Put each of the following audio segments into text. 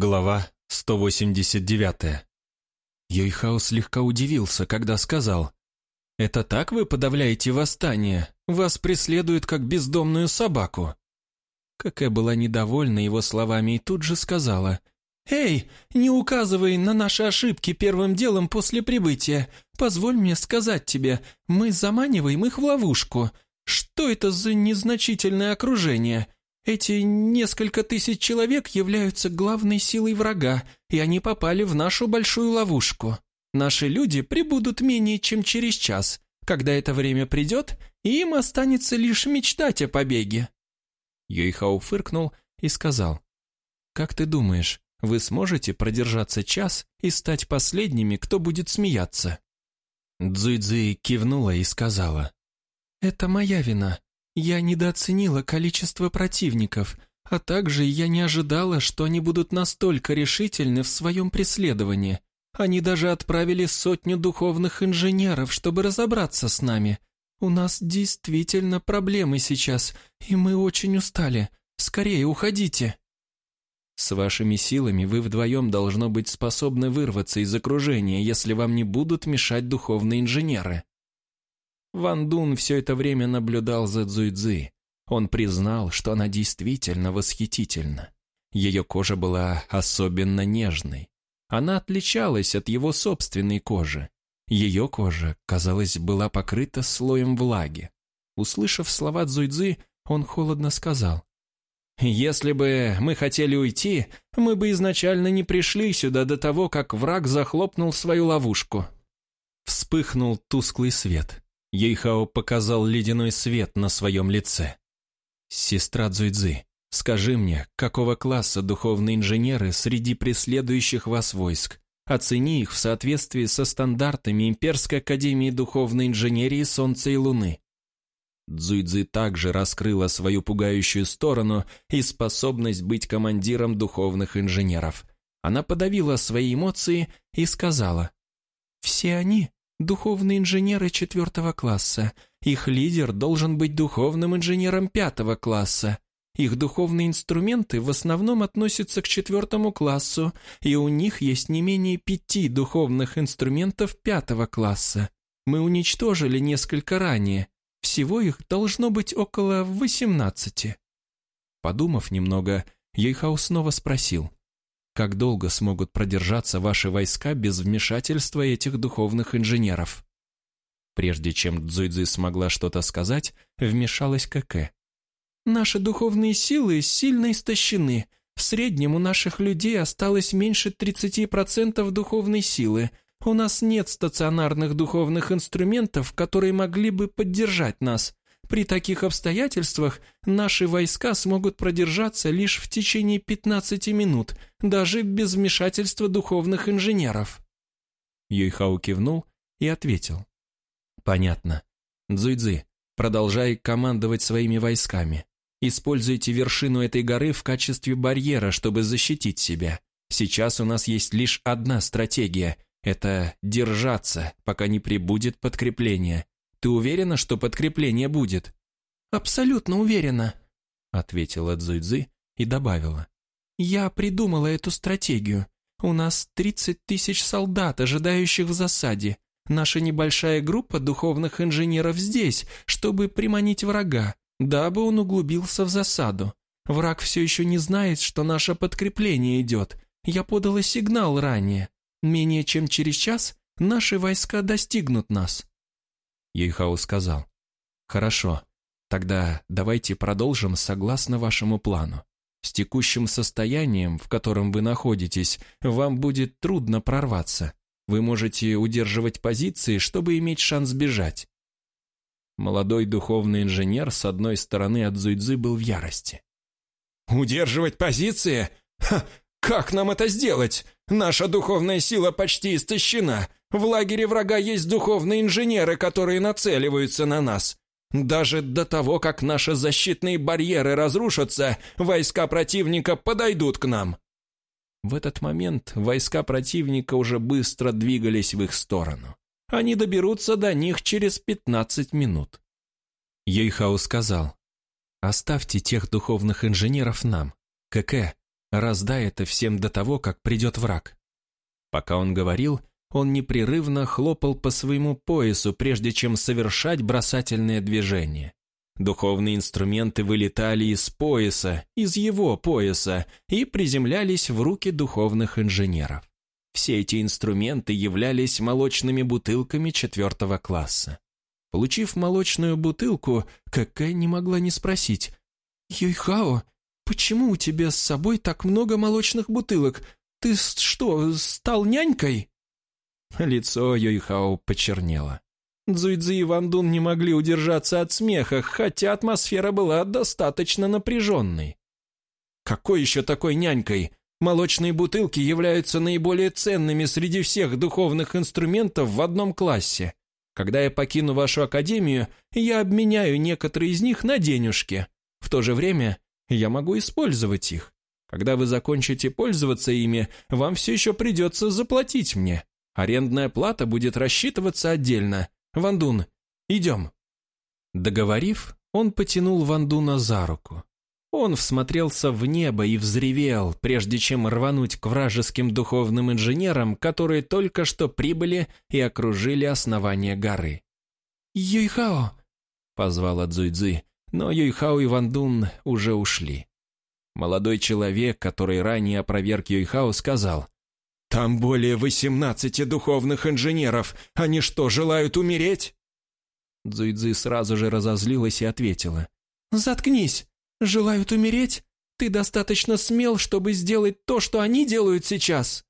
Глава 189. Йойхао слегка удивился, когда сказал, «Это так вы подавляете восстание? Вас преследуют как бездомную собаку». Какая была недовольна его словами и тут же сказала, «Эй, не указывай на наши ошибки первым делом после прибытия. Позволь мне сказать тебе, мы заманиваем их в ловушку. Что это за незначительное окружение?» Эти несколько тысяч человек являются главной силой врага, и они попали в нашу большую ловушку. Наши люди прибудут менее чем через час. Когда это время придет, им останется лишь мечтать о побеге». Юйхао фыркнул и сказал, «Как ты думаешь, вы сможете продержаться час и стать последними, кто будет смеяться?» Цзуйцзы кивнула и сказала, «Это моя вина. Я недооценила количество противников, а также я не ожидала, что они будут настолько решительны в своем преследовании. Они даже отправили сотню духовных инженеров, чтобы разобраться с нами. У нас действительно проблемы сейчас, и мы очень устали. Скорее уходите. С вашими силами вы вдвоем должно быть способны вырваться из окружения, если вам не будут мешать духовные инженеры. Ван Дун все это время наблюдал за Цзуйцзы. Он признал, что она действительно восхитительна. Ее кожа была особенно нежной. Она отличалась от его собственной кожи. Ее кожа, казалось, была покрыта слоем влаги. Услышав слова Цзуйцзы, он холодно сказал, «Если бы мы хотели уйти, мы бы изначально не пришли сюда до того, как враг захлопнул свою ловушку». Вспыхнул тусклый свет. Ейхао показал ледяной свет на своем лице. «Сестра Цзуйцзы, скажи мне, какого класса духовные инженеры среди преследующих вас войск? Оцени их в соответствии со стандартами Имперской Академии Духовной Инженерии Солнца и Луны». Цзуйцзы также раскрыла свою пугающую сторону и способность быть командиром духовных инженеров. Она подавила свои эмоции и сказала, «Все они духовные инженеры четвертого класса. Их лидер должен быть духовным инженером пятого класса. Их духовные инструменты в основном относятся к четвертому классу, и у них есть не менее пяти духовных инструментов пятого класса. Мы уничтожили несколько ранее. Всего их должно быть около восемнадцати. Подумав немного, Ейхау снова спросил. Как долго смогут продержаться ваши войска без вмешательства этих духовных инженеров? Прежде чем Цзуйцзы смогла что-то сказать, вмешалась КК. Наши духовные силы сильно истощены. В среднем у наших людей осталось меньше 30% духовной силы. У нас нет стационарных духовных инструментов, которые могли бы поддержать нас. При таких обстоятельствах наши войска смогут продержаться лишь в течение 15 минут, даже без вмешательства духовных инженеров». Юйхау кивнул и ответил. «Понятно. Цзуйцзы, продолжай командовать своими войсками. Используйте вершину этой горы в качестве барьера, чтобы защитить себя. Сейчас у нас есть лишь одна стратегия – это держаться, пока не прибудет подкрепление. Ты уверена, что подкрепление будет?» «Абсолютно уверена», — ответила Цзуйцзы и добавила. «Я придумала эту стратегию. У нас 30 тысяч солдат, ожидающих в засаде. Наша небольшая группа духовных инженеров здесь, чтобы приманить врага, дабы он углубился в засаду. Враг все еще не знает, что наше подкрепление идет. Я подала сигнал ранее. Менее чем через час наши войска достигнут нас. Ейхау сказал. «Хорошо, тогда давайте продолжим согласно вашему плану. С текущим состоянием, в котором вы находитесь, вам будет трудно прорваться. Вы можете удерживать позиции, чтобы иметь шанс бежать». Молодой духовный инженер с одной стороны от Зуйцзы был в ярости. «Удерживать позиции? Ха, как нам это сделать? Наша духовная сила почти истощена. В лагере врага есть духовные инженеры, которые нацеливаются на нас. Даже до того, как наши защитные барьеры разрушатся, войска противника подойдут к нам. В этот момент войска противника уже быстро двигались в их сторону. Они доберутся до них через 15 минут. Ейхау сказал, «Оставьте тех духовных инженеров нам. КК, раздай это всем до того, как придет враг». Пока он говорил, он непрерывно хлопал по своему поясу, прежде чем совершать бросательные движения. Духовные инструменты вылетали из пояса, из его пояса, и приземлялись в руки духовных инженеров. Все эти инструменты являлись молочными бутылками четвертого класса. Получив молочную бутылку, Кэкэ не могла не спросить. «Юйхао, почему у тебя с собой так много молочных бутылок? Ты что, стал нянькой?» Лицо Юйхао почернело. Цзуйцзи и Ван Дун не могли удержаться от смеха, хотя атмосфера была достаточно напряженной. «Какой еще такой нянькой? Молочные бутылки являются наиболее ценными среди всех духовных инструментов в одном классе. Когда я покину вашу академию, я обменяю некоторые из них на денежки. В то же время я могу использовать их. Когда вы закончите пользоваться ими, вам все еще придется заплатить мне. Арендная плата будет рассчитываться отдельно, Вандун, идем». Договорив, он потянул Вандуна за руку. Он всмотрелся в небо и взревел, прежде чем рвануть к вражеским духовным инженерам, которые только что прибыли и окружили основание горы. «Юйхао!» — позвала Цзуйцзы, но Юйхао и Вандун уже ушли. Молодой человек, который ранее опроверг Юйхао, сказал, там более восемнадцати духовных инженеров. Они что, желают умереть?» Цзуйцзы сразу же разозлилась и ответила. «Заткнись! Желают умереть? Ты достаточно смел, чтобы сделать то, что они делают сейчас!»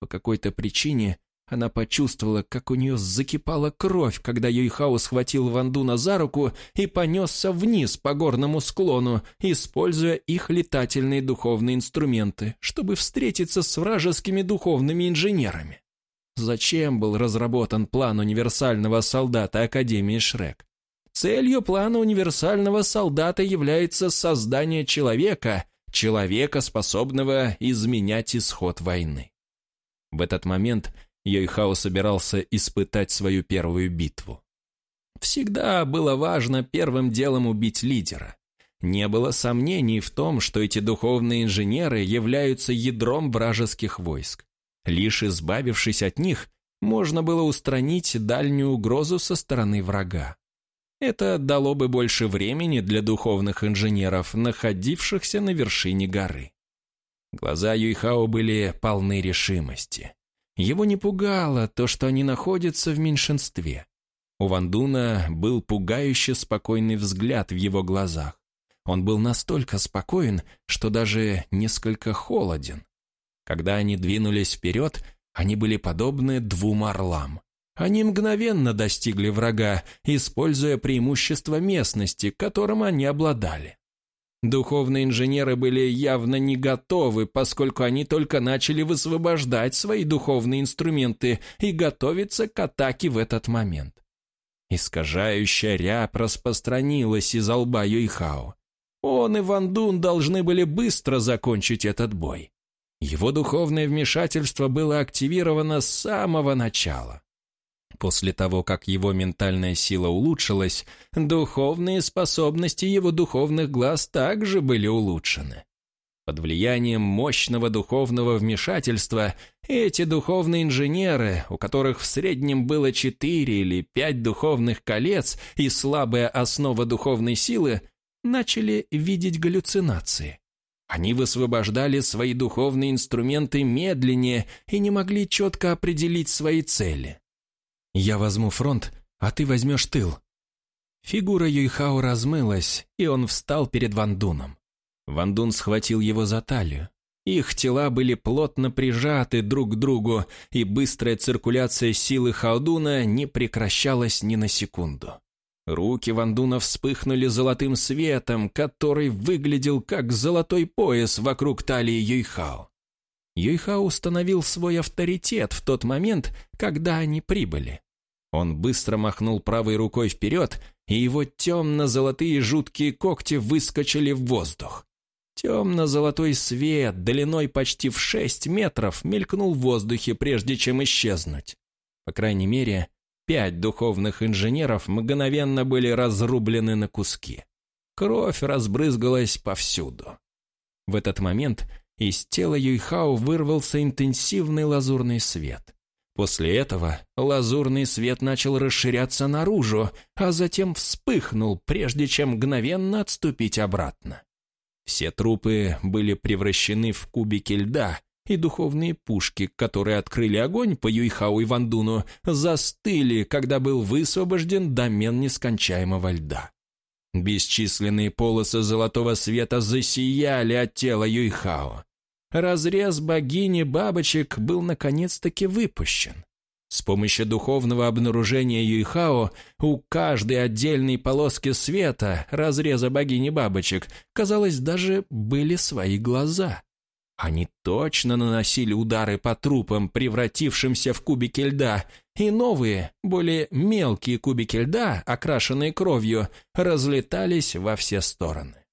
По какой-то причине она почувствовала, как у нее закипала кровь, когда Юйхао схватил Вандуна за руку и понесся вниз по горному склону, используя их летательные духовные инструменты, чтобы встретиться с вражескими духовными инженерами. Зачем был разработан план универсального солдата Академии Шрек? Целью плана универсального солдата является создание человека, человека, способного изменять исход войны. В этот момент – Йойхао собирался испытать свою первую битву. Всегда было важно первым делом убить лидера. Не было сомнений в том, что эти духовные инженеры являются ядром вражеских войск. Лишь избавившись от них, можно было устранить дальнюю угрозу со стороны врага. Это дало бы больше времени для духовных инженеров, находившихся на вершине горы. Глаза Юйхао были полны решимости. Его не пугало то, что они находятся в меньшинстве. У Вандуна был пугающе спокойный взгляд в его глазах. Он был настолько спокоен, что даже несколько холоден. Когда они двинулись вперед, они были подобны двум орлам. Они мгновенно достигли врага, используя преимущество местности, которым они обладали. Духовные инженеры были явно не готовы, поскольку они только начали высвобождать свои духовные инструменты и готовиться к атаке в этот момент. Искажающая рябь распространилась из лба Юйхао. Он и Ван Дун должны были быстро закончить этот бой. Его духовное вмешательство было активировано с самого начала. После того, как его ментальная сила улучшилась, духовные способности его духовных глаз также были улучшены. Под влиянием мощного духовного вмешательства эти духовные инженеры, у которых в среднем было четыре или пять духовных колец и слабая основа духовной силы, начали видеть галлюцинации. Они высвобождали свои духовные инструменты медленнее и не могли четко определить свои цели. «Я возьму фронт, а ты возьмешь тыл». Фигура Юйхао размылась, и он встал перед Вандуном. Вандун схватил его за талию. Их тела были плотно прижаты друг к другу, и быстрая циркуляция силы Хаудуна не прекращалась ни на секунду. Руки Вандуна вспыхнули золотым светом, который выглядел как золотой пояс вокруг талии Юйхао. Юйхао установил свой авторитет в тот момент, когда они прибыли. Он быстро махнул правой рукой вперед, и его темно-золотые жуткие когти выскочили в воздух. Темно-золотой свет, длиной почти в шесть метров, мелькнул в воздухе, прежде чем исчезнуть. По крайней мере, пять духовных инженеров мгновенно были разрублены на куски. Кровь разбрызгалась повсюду. В этот момент Из тела Юйхао вырвался интенсивный лазурный свет. После этого лазурный свет начал расширяться наружу, а затем вспыхнул, прежде чем мгновенно отступить обратно. Все трупы были превращены в кубики льда, и духовные пушки, которые открыли огонь по Юйхау и Вандуну, застыли, когда был высвобожден домен нескончаемого льда. Бесчисленные полосы золотого света засияли от тела Юйхао. Разрез богини бабочек был наконец-таки выпущен. С помощью духовного обнаружения Юйхао у каждой отдельной полоски света, разреза богини бабочек, казалось, даже были свои глаза. Они точно наносили удары по трупам, превратившимся в кубики льда, и новые, более мелкие кубики льда, окрашенные кровью, разлетались во все стороны.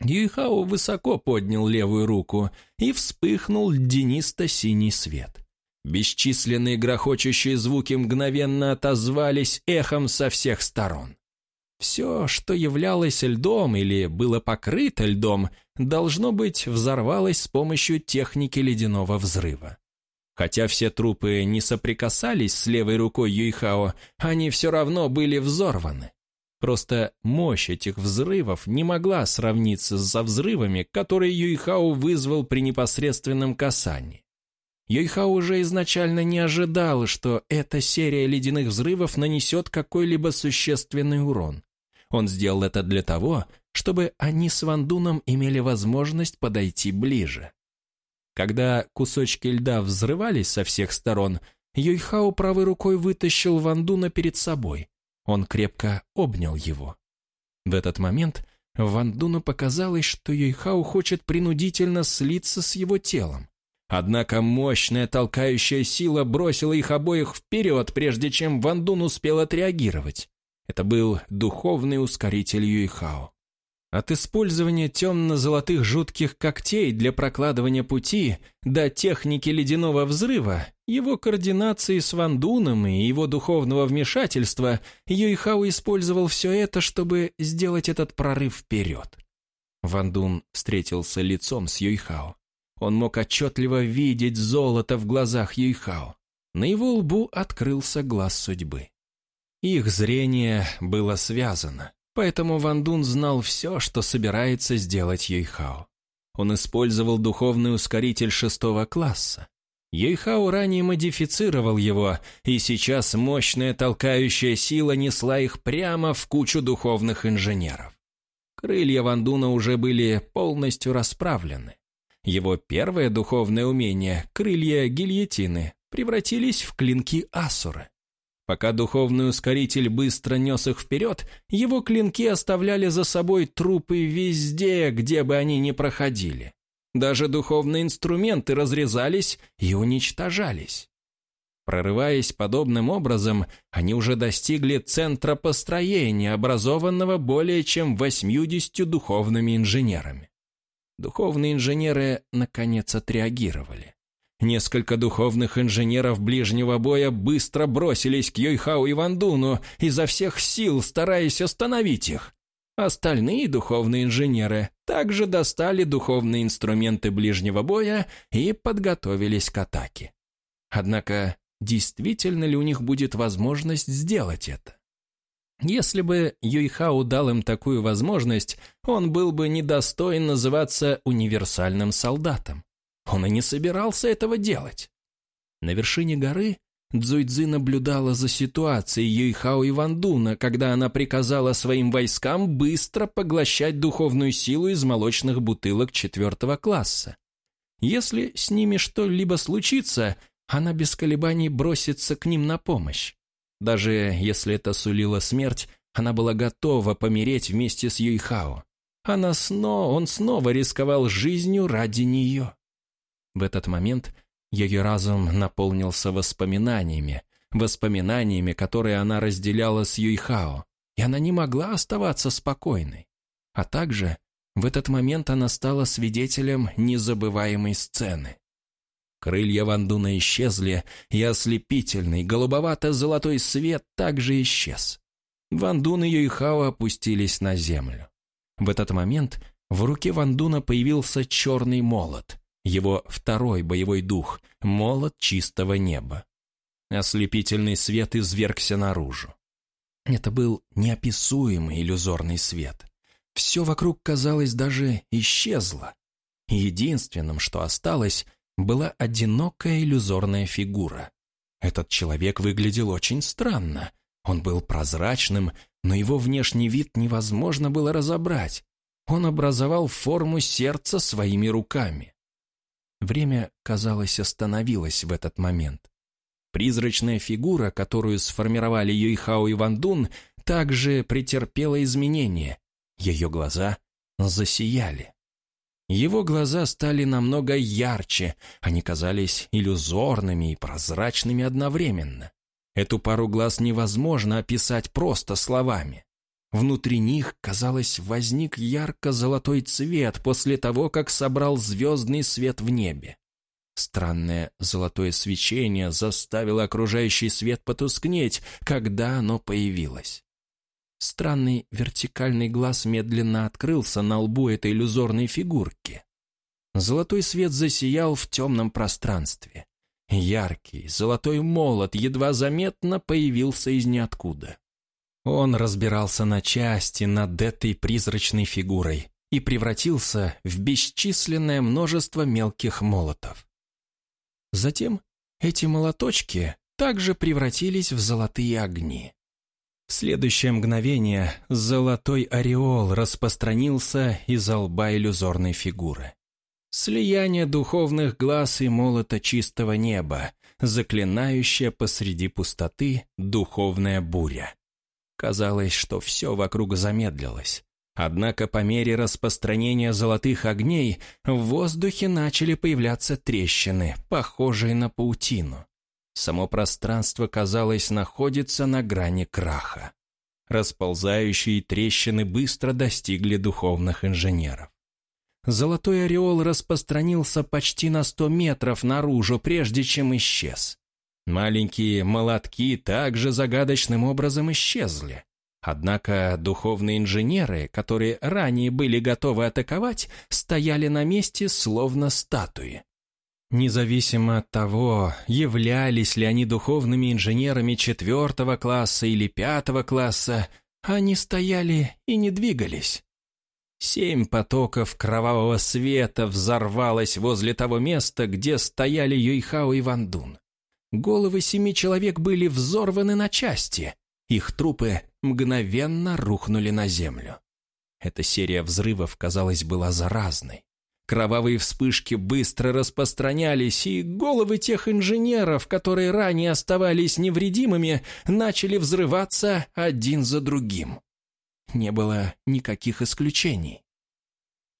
Юйхао высоко поднял левую руку, и вспыхнул льдинисто-синий свет. Бесчисленные грохочущие звуки мгновенно отозвались эхом со всех сторон. Все, что являлось льдом или было покрыто льдом, должно быть, взорвалось с помощью техники ледяного взрыва. Хотя все трупы не соприкасались с левой рукой Юйхао, они все равно были взорваны. Просто мощь этих взрывов не могла сравниться со взрывами, которые Юйхао вызвал при непосредственном касании. Юйхао уже изначально не ожидал, что эта серия ледяных взрывов нанесет какой-либо существенный урон. Он сделал это для того, чтобы они с Вандуном имели возможность подойти ближе. Когда кусочки льда взрывались со всех сторон, Юйхао правой рукой вытащил Вандуна перед собой. Он крепко обнял его. В этот момент Вандуну показалось, что Юйхао хочет принудительно слиться с его телом. Однако мощная толкающая сила бросила их обоих вперед, прежде чем Вандун успел отреагировать. Это был духовный ускоритель Юйхао. От использования темно-золотых жутких когтей для прокладывания пути до техники ледяного взрыва, его координации с Вандуном и его духовного вмешательства, Юйхао использовал все это, чтобы сделать этот прорыв вперед. Вандун встретился лицом с Юйхао. Он мог отчетливо видеть золото в глазах Юйхао. На его лбу открылся глаз судьбы. Их зрение было связано, поэтому Ван Дун знал все, что собирается сделать Юйхао. Он использовал духовный ускоритель шестого класса. Юйхао ранее модифицировал его, и сейчас мощная толкающая сила несла их прямо в кучу духовных инженеров. Крылья Вандуна уже были полностью расправлены. Его первое духовное умение, крылья гильотины, превратились в клинки Асуры. Пока духовный ускоритель быстро нес их вперед, его клинки оставляли за собой трупы везде, где бы они ни проходили. Даже духовные инструменты разрезались и уничтожались. Прорываясь подобным образом, они уже достигли центра построения, образованного более чем 80 духовными инженерами. Духовные инженеры, наконец, отреагировали. Несколько духовных инженеров ближнего боя быстро бросились к Йойхау и Вандуну, изо всех сил стараясь остановить их. Остальные духовные инженеры также достали духовные инструменты ближнего боя и подготовились к атаке. Однако, действительно ли у них будет возможность сделать это? Если бы Юйхао дал им такую возможность, он был бы недостоин называться универсальным солдатом. Он и не собирался этого делать. На вершине горы Цзуйцзы наблюдала за ситуацией Юйхао и Вандуна, когда она приказала своим войскам быстро поглощать духовную силу из молочных бутылок четвертого класса. Если с ними что-либо случится, она без колебаний бросится к ним на помощь. Даже если это сулило смерть, она была готова помереть вместе с Юйхао. Она снова, он снова рисковал жизнью ради нее. В этот момент ее разум наполнился воспоминаниями, воспоминаниями, которые она разделяла с Юйхао, и она не могла оставаться спокойной. А также в этот момент она стала свидетелем незабываемой сцены. Крылья Вандуна исчезли, и ослепительный голубовато-золотой свет также исчез. Вандун и Юйхао опустились на землю. В этот момент в руке Вандуна появился черный молот, Его второй боевой дух — молот чистого неба. Ослепительный свет извергся наружу. Это был неописуемый иллюзорный свет. Все вокруг, казалось, даже исчезло. Единственным, что осталось, была одинокая иллюзорная фигура. Этот человек выглядел очень странно. Он был прозрачным, но его внешний вид невозможно было разобрать. Он образовал форму сердца своими руками. Время, казалось, остановилось в этот момент. Призрачная фигура, которую сформировали Юйхао и Вандун, также претерпела изменения. Ее глаза засияли. Его глаза стали намного ярче, они казались иллюзорными и прозрачными одновременно. Эту пару глаз невозможно описать просто словами. Внутри них, казалось, возник ярко-золотой цвет после того, как собрал звездный свет в небе. Странное золотое свечение заставило окружающий свет потускнеть, когда оно появилось. Странный вертикальный глаз медленно открылся на лбу этой иллюзорной фигурки. Золотой свет засиял в темном пространстве. Яркий, золотой молот едва заметно появился из ниоткуда. Он разбирался на части над этой призрачной фигурой и превратился в бесчисленное множество мелких молотов. Затем эти молоточки также превратились в золотые огни. В следующее мгновение золотой ореол распространился из лба иллюзорной фигуры. Слияние духовных глаз и молота чистого неба, заклинающая посреди пустоты духовная буря. Казалось, что все вокруг замедлилось. Однако по мере распространения золотых огней в воздухе начали появляться трещины, похожие на паутину. Само пространство, казалось, находится на грани краха. Расползающие трещины быстро достигли духовных инженеров. Золотой ореол распространился почти на сто метров наружу, прежде чем исчез. Маленькие молотки также загадочным образом исчезли. Однако духовные инженеры, которые ранее были готовы атаковать, стояли на месте словно статуи. Независимо от того, являлись ли они духовными инженерами четвертого класса или пятого класса, они стояли и не двигались. Семь потоков кровавого света взорвалось возле того места, где стояли Юйхао и Вандун. Головы семи человек были взорваны на части. Их трупы мгновенно рухнули на землю. Эта серия взрывов, казалось, была заразной. Кровавые вспышки быстро распространялись, и головы тех инженеров, которые ранее оставались невредимыми, начали взрываться один за другим. Не было никаких исключений.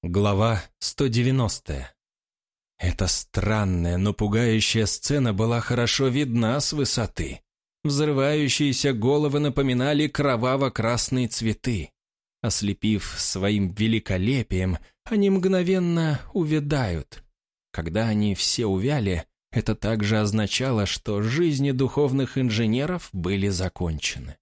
Глава 190. Эта странная, но пугающая сцена была хорошо видна с высоты. Взрывающиеся головы напоминали кроваво-красные цветы. Ослепив своим великолепием, они мгновенно увядают. Когда они все увяли, это также означало, что жизни духовных инженеров были закончены.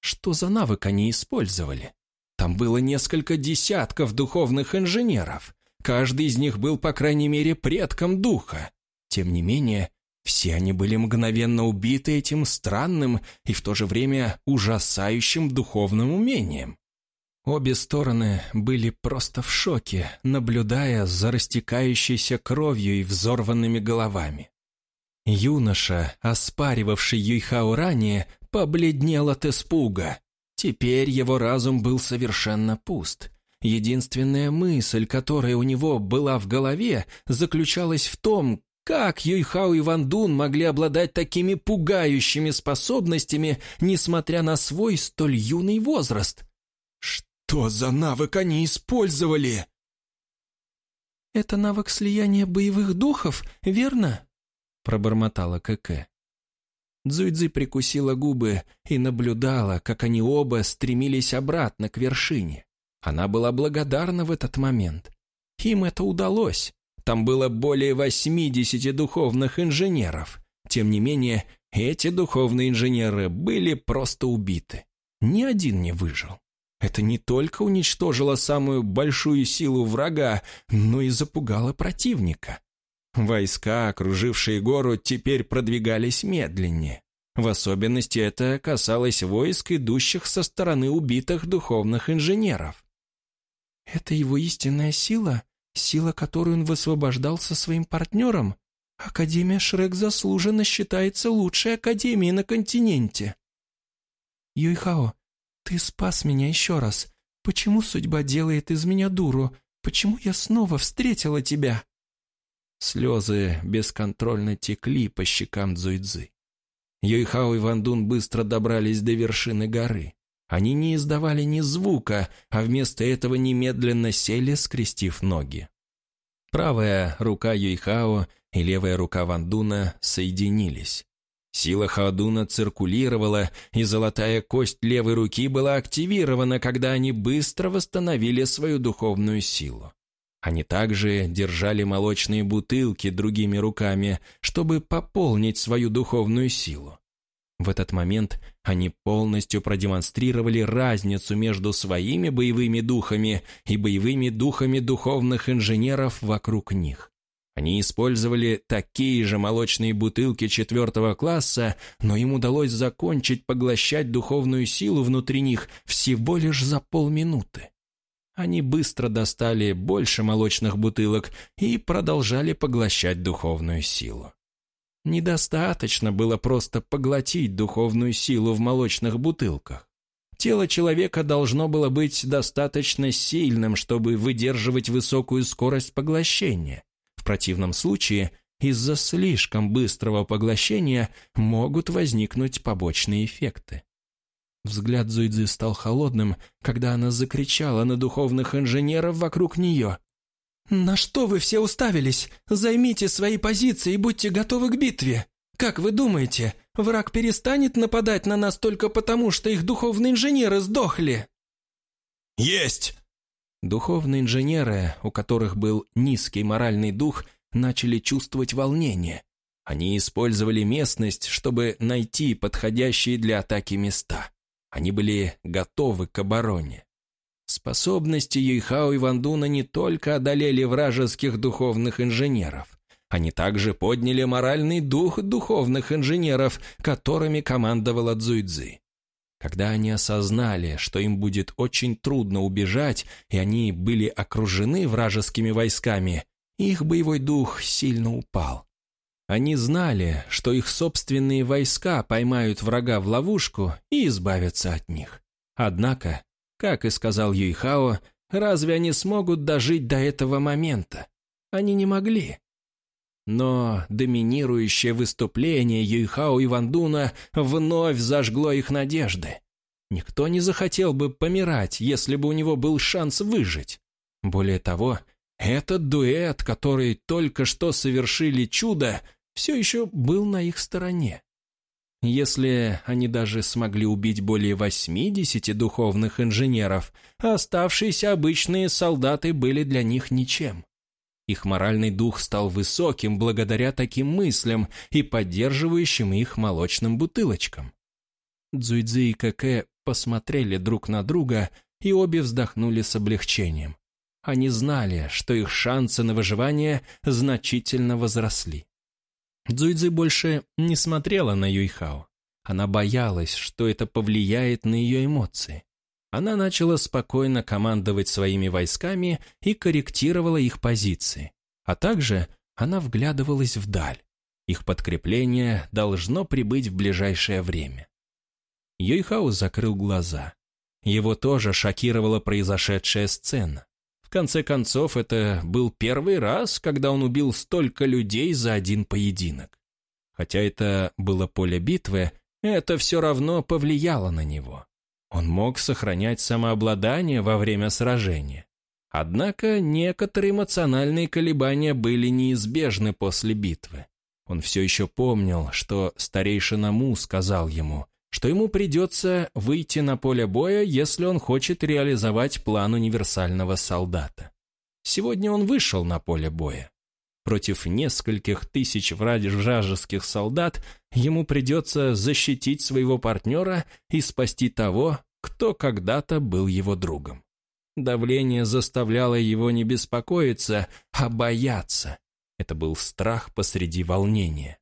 Что за навык они использовали? Там было несколько десятков духовных инженеров. Каждый из них был, по крайней мере, предком духа. Тем не менее, все они были мгновенно убиты этим странным и в то же время ужасающим духовным умением. Обе стороны были просто в шоке, наблюдая за растекающейся кровью и взорванными головами. Юноша, оспаривавший Юйхао ранее, побледнел от испуга. Теперь его разум был совершенно пуст. Единственная мысль, которая у него была в голове, заключалась в том, как Юйхао и Ван Дун могли обладать такими пугающими способностями, несмотря на свой столь юный возраст. Что за навык они использовали? «Это навык слияния боевых духов, верно?» пробормотала КК. Цзуйцзы прикусила губы и наблюдала, как они оба стремились обратно к вершине. Она была благодарна в этот момент. Им это удалось. Там было более 80 духовных инженеров. Тем не менее, эти духовные инженеры были просто убиты. Ни один не выжил. Это не только уничтожило самую большую силу врага, но и запугало противника. Войска, окружившие гору, теперь продвигались медленнее. В особенности это касалось войск, идущих со стороны убитых духовных инженеров. «Это его истинная сила? Сила, которую он высвобождал со своим партнером? Академия Шрек заслуженно считается лучшей академией на континенте». «Юйхао, ты спас меня еще раз. Почему судьба делает из меня дуру? Почему я снова встретила тебя?» Слезы бесконтрольно текли по щекам Цзуйцзы. Юйхао и Вандун быстро добрались до вершины горы. Они не издавали ни звука, а вместо этого немедленно сели, скрестив ноги. Правая рука Юйхао и левая рука Вандуна соединились. Сила Хаодуна циркулировала, и золотая кость левой руки была активирована, когда они быстро восстановили свою духовную силу. Они также держали молочные бутылки другими руками, чтобы пополнить свою духовную силу. В этот момент они полностью продемонстрировали разницу между своими боевыми духами и боевыми духами духовных инженеров вокруг них. Они использовали такие же молочные бутылки четвертого класса, но им удалось закончить поглощать духовную силу внутри них всего лишь за полминуты. Они быстро достали больше молочных бутылок и продолжали поглощать духовную силу. Недостаточно было просто поглотить духовную силу в молочных бутылках. Тело человека должно было быть достаточно сильным, чтобы выдерживать высокую скорость поглощения. В противном случае из-за слишком быстрого поглощения могут возникнуть побочные эффекты. Взгляд Зуйдзи стал холодным, когда она закричала на духовных инженеров вокруг нее. «На что вы все уставились? Займите свои позиции и будьте готовы к битве. Как вы думаете, враг перестанет нападать на нас только потому, что их духовные инженеры сдохли?» «Есть!» Духовные инженеры, у которых был низкий моральный дух, начали чувствовать волнение. Они использовали местность, чтобы найти подходящие для атаки места. Они были готовы к обороне. Способности Юйхао и Вандуна не только одолели вражеских духовных инженеров. Они также подняли моральный дух духовных инженеров, которыми командовала Цзуйцзы. Когда они осознали, что им будет очень трудно убежать, и они были окружены вражескими войсками, их боевой дух сильно упал. Они знали, что их собственные войска поймают врага в ловушку и избавятся от них. Однако, как и сказал Юйхао, разве они смогут дожить до этого момента? Они не могли. Но доминирующее выступление Юйхао и Вандуна вновь зажгло их надежды. Никто не захотел бы помирать, если бы у него был шанс выжить. Более того, этот дуэт, который только что совершили чудо, все еще был на их стороне. Если они даже смогли убить более 80 духовных инженеров, оставшиеся обычные солдаты были для них ничем. Их моральный дух стал высоким благодаря таким мыслям и поддерживающим их молочным бутылочкам. Цзуйцзи и Кэкэ посмотрели друг на друга и обе вздохнули с облегчением. Они знали, что их шансы на выживание значительно возросли. Цзуйцзи больше не смотрела на Юйхао. Она боялась, что это повлияет на ее эмоции она начала спокойно командовать своими войсками и корректировала их позиции. А также она вглядывалась вдаль. Их подкрепление должно прибыть в ближайшее время. Йойхаус закрыл глаза. Его тоже шокировала произошедшая сцена. Конце концов, это был первый раз, когда он убил столько людей за один поединок. Хотя это было поле битвы, это все равно повлияло на него. Он мог сохранять самообладание во время сражения. Однако некоторые эмоциональные колебания были неизбежны после битвы. Он все еще помнил, что старейшина Му сказал ему, что ему придется выйти на поле боя, если он хочет реализовать план универсального солдата. Сегодня он вышел на поле боя. Против нескольких тысяч вражеских солдат ему придется защитить своего партнера и спасти того, кто когда-то был его другом. Давление заставляло его не беспокоиться, а бояться. Это был страх посреди волнения.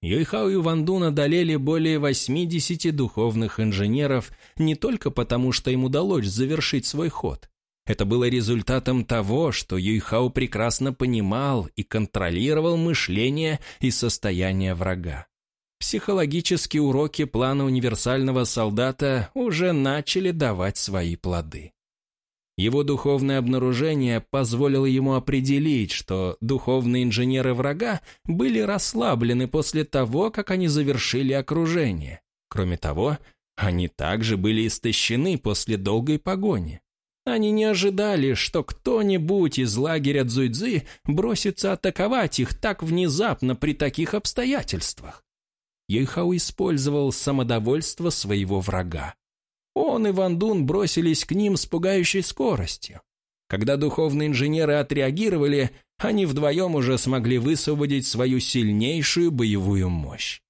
Юйхао и Вандун одолели более 80 духовных инженеров не только потому, что им удалось завершить свой ход. Это было результатом того, что Юйхао прекрасно понимал и контролировал мышление и состояние врага. Психологические уроки плана универсального солдата уже начали давать свои плоды. Его духовное обнаружение позволило ему определить, что духовные инженеры врага были расслаблены после того, как они завершили окружение. Кроме того, они также были истощены после долгой погони. Они не ожидали, что кто-нибудь из лагеря Цзуйцзы бросится атаковать их так внезапно при таких обстоятельствах. Юйхао использовал самодовольство своего врага. Он и Ван Дун бросились к ним с пугающей скоростью. Когда духовные инженеры отреагировали, они вдвоем уже смогли высвободить свою сильнейшую боевую мощь.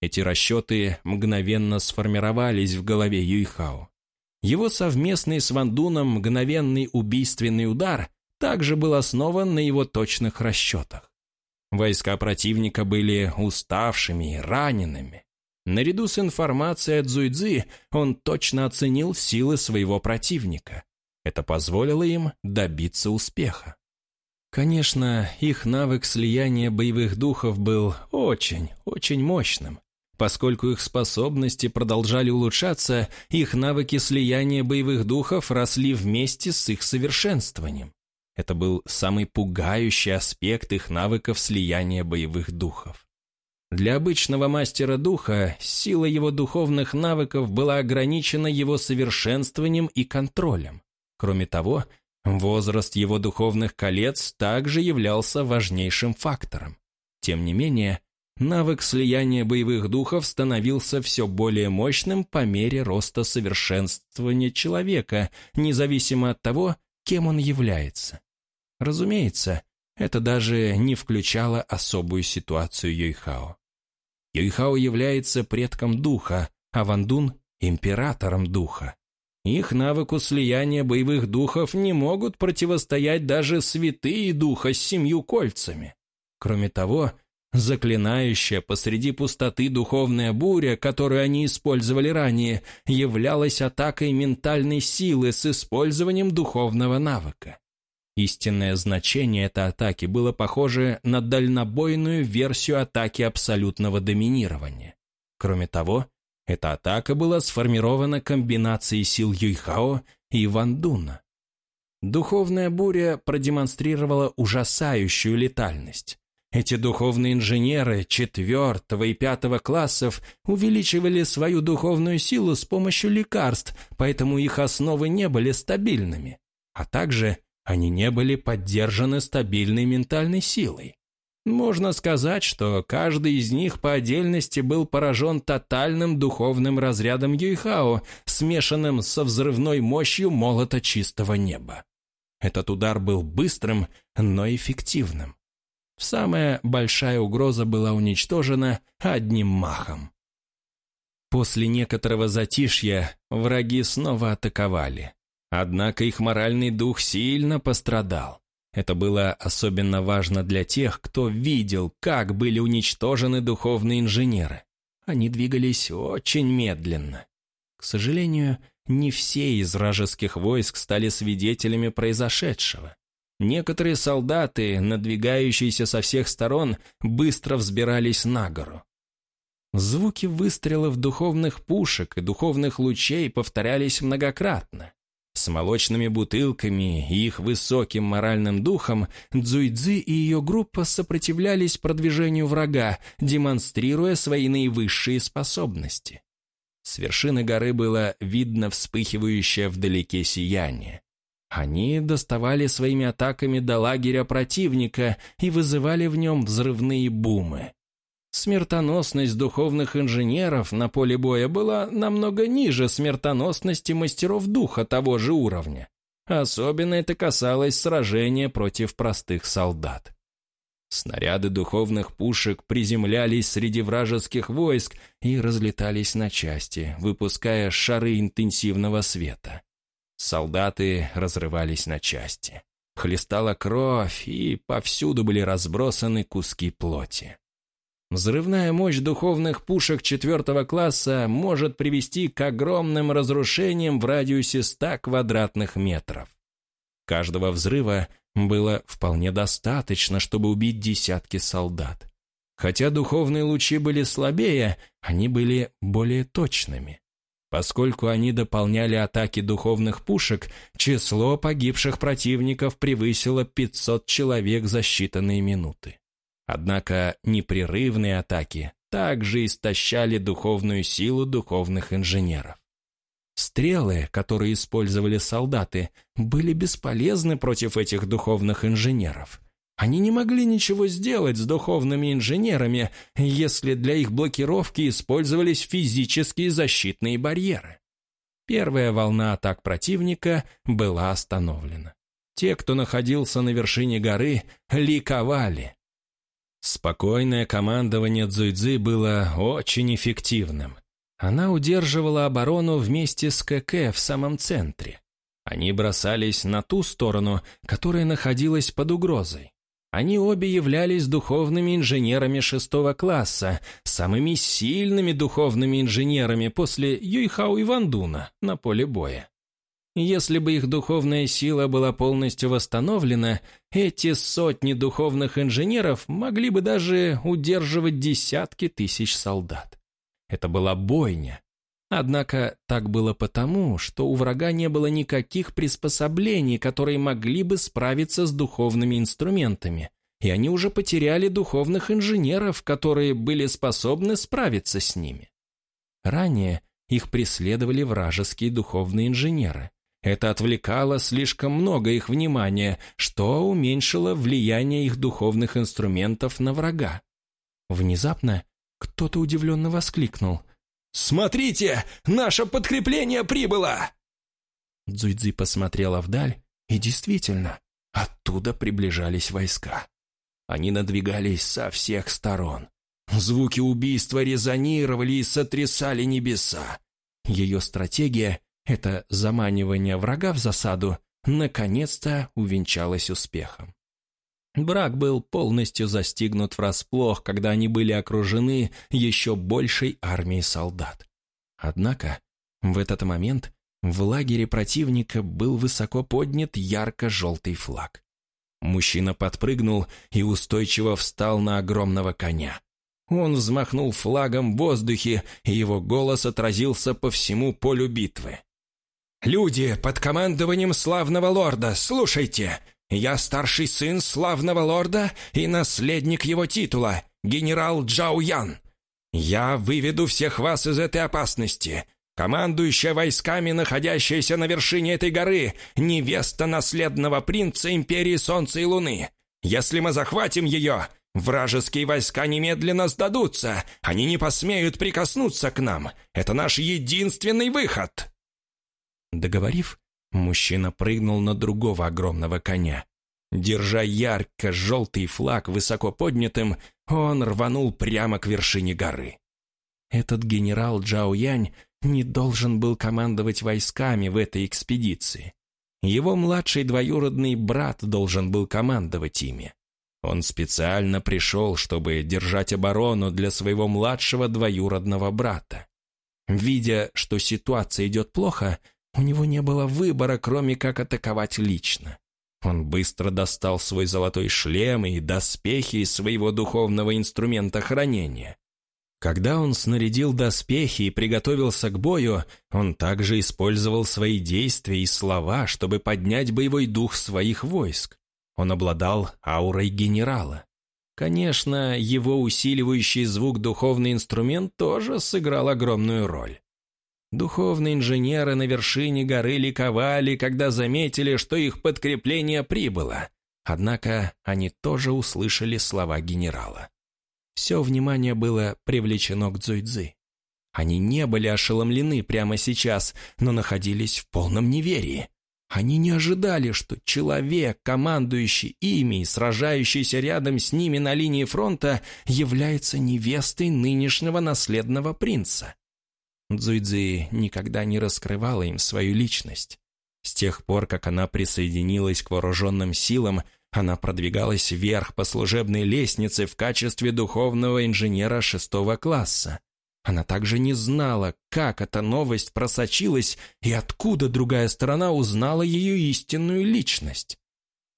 Эти расчеты мгновенно сформировались в голове Юйхао. Его совместный с Вандуном мгновенный убийственный удар также был основан на его точных расчетах. Войска противника были уставшими и ранеными. Наряду с информацией от Зуйцзы он точно оценил силы своего противника. Это позволило им добиться успеха. Конечно, их навык слияния боевых духов был очень, очень мощным. Поскольку их способности продолжали улучшаться, их навыки слияния боевых духов росли вместе с их совершенствованием. Это был самый пугающий аспект их навыков слияния боевых духов. Для обычного мастера духа сила его духовных навыков была ограничена его совершенствованием и контролем. Кроме того, возраст его духовных колец также являлся важнейшим фактором. Тем не менее, навык слияния боевых духов становился все более мощным по мере роста совершенствования человека, независимо от того, кем он является. Разумеется, это даже не включало особую ситуацию Юйхао. Юйхао является предком духа, а Вандун – императором духа. Их навыку слияния боевых духов не могут противостоять даже святые духа с семью кольцами. Кроме того, заклинающая посреди пустоты духовная буря, которую они использовали ранее, являлась атакой ментальной силы с использованием духовного навыка. Истинное значение этой атаки было похоже на дальнобойную версию атаки абсолютного доминирования. Кроме того, эта атака была сформирована комбинацией сил Юйхао и Вандуна. Духовная буря продемонстрировала ужасающую летальность. Эти духовные инженеры четвертого и пятого классов увеличивали свою духовную силу с помощью лекарств, поэтому их основы не были стабильными, а также – они не были поддержаны стабильной ментальной силой. Можно сказать, что каждый из них по отдельности был поражен тотальным духовным разрядом Юйхао, смешанным со взрывной мощью молота чистого неба. Этот удар был быстрым, но эффективным. Самая большая угроза была уничтожена одним махом. После некоторого затишья враги снова атаковали. Однако их моральный дух сильно пострадал. Это было особенно важно для тех, кто видел, как были уничтожены духовные инженеры. Они двигались очень медленно. К сожалению, не все из вражеских войск стали свидетелями произошедшего. Некоторые солдаты, надвигающиеся со всех сторон, быстро взбирались на гору. Звуки выстрелов духовных пушек и духовных лучей повторялись многократно. С молочными бутылками и их высоким моральным духом Цзуйцзы и ее группа сопротивлялись продвижению врага, демонстрируя свои наивысшие способности. С вершины горы было видно вспыхивающее вдалеке сияние. Они доставали своими атаками до лагеря противника и вызывали в нем взрывные бумы. Смертоносность духовных инженеров на поле боя была намного ниже смертоносности мастеров духа того же уровня. Особенно это касалось сражения против простых солдат. Снаряды духовных пушек приземлялись среди вражеских войск и разлетались на части, выпуская шары интенсивного света. Солдаты разрывались на части. хлестала кровь, и повсюду были разбросаны куски плоти. Взрывная мощь духовных пушек четвертого класса может привести к огромным разрушениям в радиусе 100 квадратных метров. Каждого взрыва было вполне достаточно, чтобы убить десятки солдат. Хотя духовные лучи были слабее, они были более точными. Поскольку они дополняли атаки духовных пушек, число погибших противников превысило 500 человек за считанные минуты. Однако непрерывные атаки также истощали духовную силу духовных инженеров. Стрелы, которые использовали солдаты, были бесполезны против этих духовных инженеров. Они не могли ничего сделать с духовными инженерами, если для их блокировки использовались физические защитные барьеры. Первая волна атак противника была остановлена. Те, кто находился на вершине горы, ликовали. Спокойное командование Цзуйцзы было очень эффективным. Она удерживала оборону вместе с КК в самом центре. Они бросались на ту сторону, которая находилась под угрозой. Они обе являлись духовными инженерами шестого класса, самыми сильными духовными инженерами после Юйхао и Вандуна на поле боя. Если бы их духовная сила была полностью восстановлена, эти сотни духовных инженеров могли бы даже удерживать десятки тысяч солдат. Это была бойня. Однако так было потому, что у врага не было никаких приспособлений, которые могли бы справиться с духовными инструментами, и они уже потеряли духовных инженеров, которые были способны справиться с ними. Ранее их преследовали вражеские духовные инженеры, это отвлекало слишком много их внимания, что уменьшило влияние их духовных инструментов на врага. Внезапно кто-то удивленно воскликнул. «Смотрите, наше подкрепление прибыло!» Дзуйцзи посмотрела вдаль, и действительно, оттуда приближались войска. Они надвигались со всех сторон. Звуки убийства резонировали и сотрясали небеса. Ее стратегия это заманивание врага в засаду наконец-то увенчалось успехом. Брак был полностью застигнут врасплох, когда они были окружены еще большей армией солдат. Однако в этот момент в лагере противника был высоко поднят ярко-желтый флаг. Мужчина подпрыгнул и устойчиво встал на огромного коня. Он взмахнул флагом в воздухе, и его голос отразился по всему полю битвы. «Люди под командованием славного лорда, слушайте! Я старший сын славного лорда и наследник его титула, генерал Джао Ян. Я выведу всех вас из этой опасности. Командующая войсками, находящаяся на вершине этой горы, невеста наследного принца Империи Солнца и Луны. Если мы захватим ее, вражеские войска немедленно сдадутся. Они не посмеют прикоснуться к нам. Это наш единственный выход». Договорив, мужчина прыгнул на другого огромного коня. Держа ярко-желтый флаг высоко поднятым, он рванул прямо к вершине горы. Этот генерал Джао Янь не должен был командовать войсками в этой экспедиции. Его младший двоюродный брат должен был командовать ими. Он специально пришел, чтобы держать оборону для своего младшего двоюродного брата. Видя, что ситуация идет плохо, у него не было выбора, кроме как атаковать лично. Он быстро достал свой золотой шлем и доспехи из своего духовного инструмента хранения. Когда он снарядил доспехи и приготовился к бою, он также использовал свои действия и слова, чтобы поднять боевой дух своих войск. Он обладал аурой генерала. Конечно, его усиливающий звук духовный инструмент тоже сыграл огромную роль. Духовные инженеры на вершине горы ликовали, когда заметили, что их подкрепление прибыло. Однако они тоже услышали слова генерала. Все внимание было привлечено к Цзуйцзы. Они не были ошеломлены прямо сейчас, но находились в полном неверии. Они не ожидали, что человек, командующий ими и сражающийся рядом с ними на линии фронта, является невестой нынешнего наследного принца. Цзуйцзи никогда не раскрывала им свою личность. С тех пор, как она присоединилась к вооруженным силам, она продвигалась вверх по служебной лестнице в качестве духовного инженера шестого класса. Она также не знала, как эта новость просочилась и откуда другая сторона узнала ее истинную личность.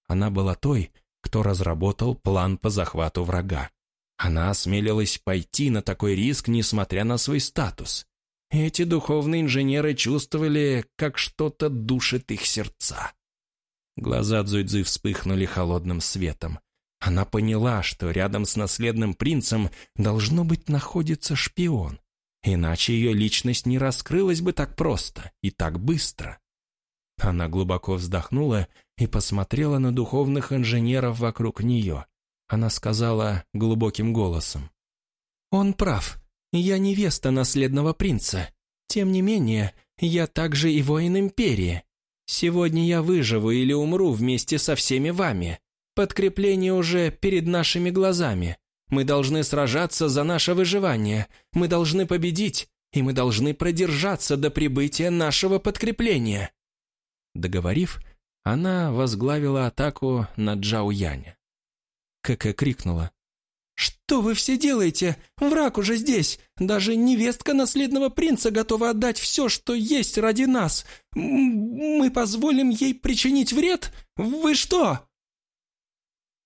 Она была той, кто разработал план по захвату врага. Она осмелилась пойти на такой риск, несмотря на свой статус. Эти духовные инженеры чувствовали, как что-то душит их сердца. Глаза Цзуйцзы вспыхнули холодным светом. Она поняла, что рядом с наследным принцем должно быть находится шпион. Иначе ее личность не раскрылась бы так просто и так быстро. Она глубоко вздохнула и посмотрела на духовных инженеров вокруг нее. Она сказала глубоким голосом. «Он прав. Я невеста наследного принца. Тем не менее, я также и воин империи. Сегодня я выживу или умру вместе со всеми вами. Подкрепление уже перед нашими глазами. Мы должны сражаться за наше выживание. Мы должны победить, и мы должны продержаться до прибытия нашего подкрепления». Договорив, она возглавила атаку на Джао Яня. Кэкэ крикнула. «Что вы все делаете? Враг уже здесь! Даже невестка наследного принца готова отдать все, что есть ради нас! Мы позволим ей причинить вред? Вы что?»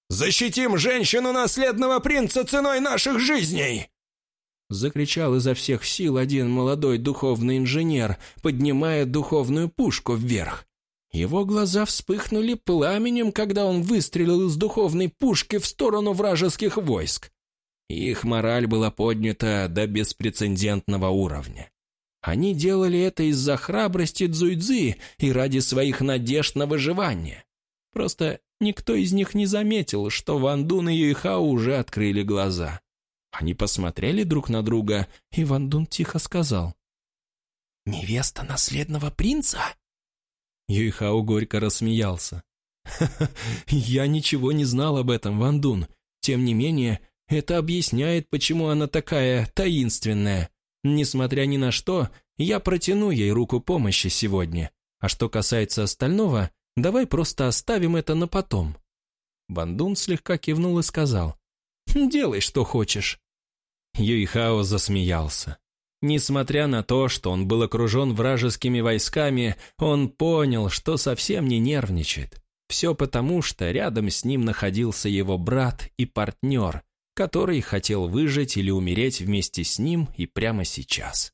«Защитим женщину наследного принца ценой наших жизней!» Закричал изо всех сил один молодой духовный инженер, поднимая духовную пушку вверх. Его глаза вспыхнули пламенем, когда он выстрелил из духовной пушки в сторону вражеских войск. Их мораль была поднята до беспрецедентного уровня. Они делали это из-за храбрости Цзуйцзы и ради своих надежд на выживание. Просто никто из них не заметил, что Ван Дун и Юйхао уже открыли глаза. Они посмотрели друг на друга, и Ван Дун тихо сказал. «Невеста наследного принца?» Юйхао горько рассмеялся. «Ха -ха, «Я ничего не знал об этом, Ван Дун. Тем не менее, это объясняет, почему она такая таинственная. Несмотря ни на что, я протяну ей руку помощи сегодня. А что касается остального, давай просто оставим это на потом». Бандун слегка кивнул и сказал, «Делай, что хочешь». Юйхао засмеялся. Несмотря на то, что он был окружен вражескими войсками, он понял, что совсем не нервничает. Все потому, что рядом с ним находился его брат и партнер, который хотел выжить или умереть вместе с ним и прямо сейчас.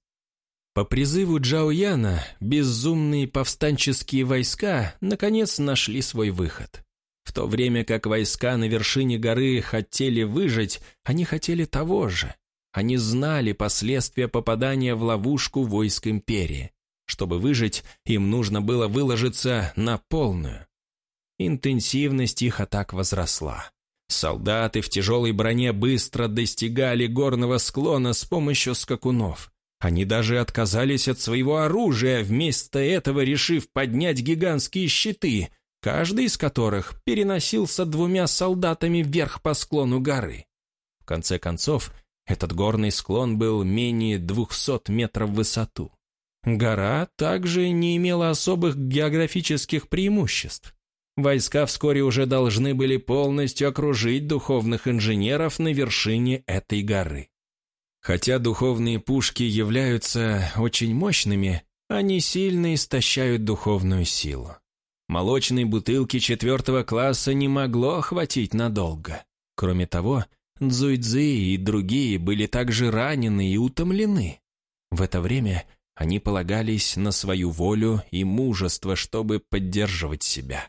По призыву Джао Яна безумные повстанческие войска наконец нашли свой выход. В то время как войска на вершине горы хотели выжить, они хотели того же. Они знали последствия попадания в ловушку войск империи. Чтобы выжить, им нужно было выложиться на полную. Интенсивность их атак возросла. Солдаты в тяжелой броне быстро достигали горного склона с помощью скакунов. Они даже отказались от своего оружия, вместо этого решив поднять гигантские щиты, каждый из которых переносился двумя солдатами вверх по склону горы. В конце концов, этот горный склон был менее 200 метров в высоту. Гора также не имела особых географических преимуществ. Войска вскоре уже должны были полностью окружить духовных инженеров на вершине этой горы. Хотя духовные пушки являются очень мощными, они сильно истощают духовную силу. Молочной бутылки четвертого класса не могло охватить надолго. Кроме того, Цзуйцзы и другие были также ранены и утомлены. В это время они полагались на свою волю и мужество, чтобы поддерживать себя.